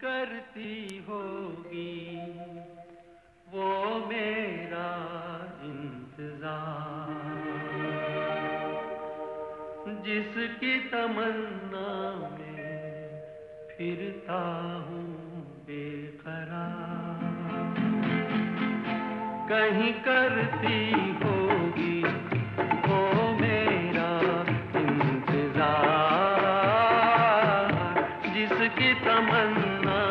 करती होगी। वो मेरा इंतज़ार। जिसकी तमन्ना में फिरता हूँ बेकरार। कहीं करती होगी जिसकी तमन्ना।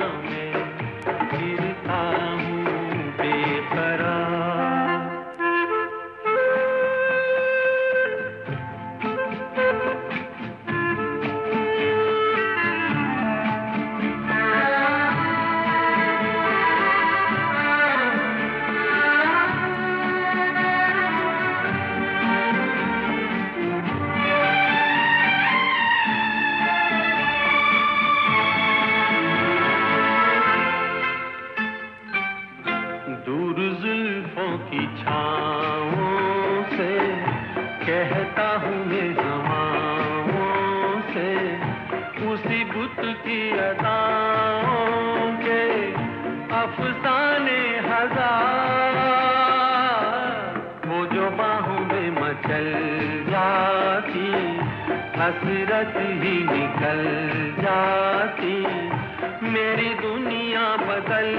की छाओं से कहता हूँ मैं हवाओं से, उसी बुत की अदाओं के अफसाने हज़ार। वो जो बाहों में मचल जाती, हसरत ही निकल जाती, मेरी दुनिया बदल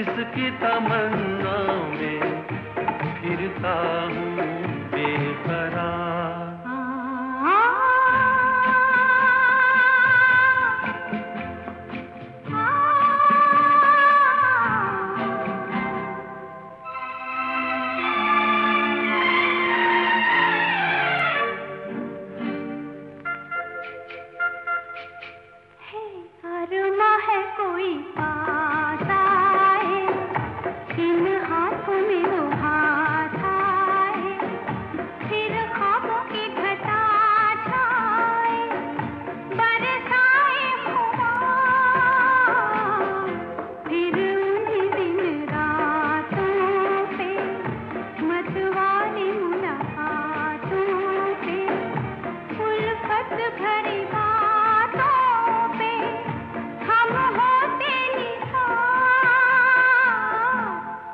जिसकी तमन्ना में फिरता हूँ बेकरार। कोई पास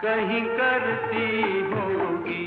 कहीं करती होगी।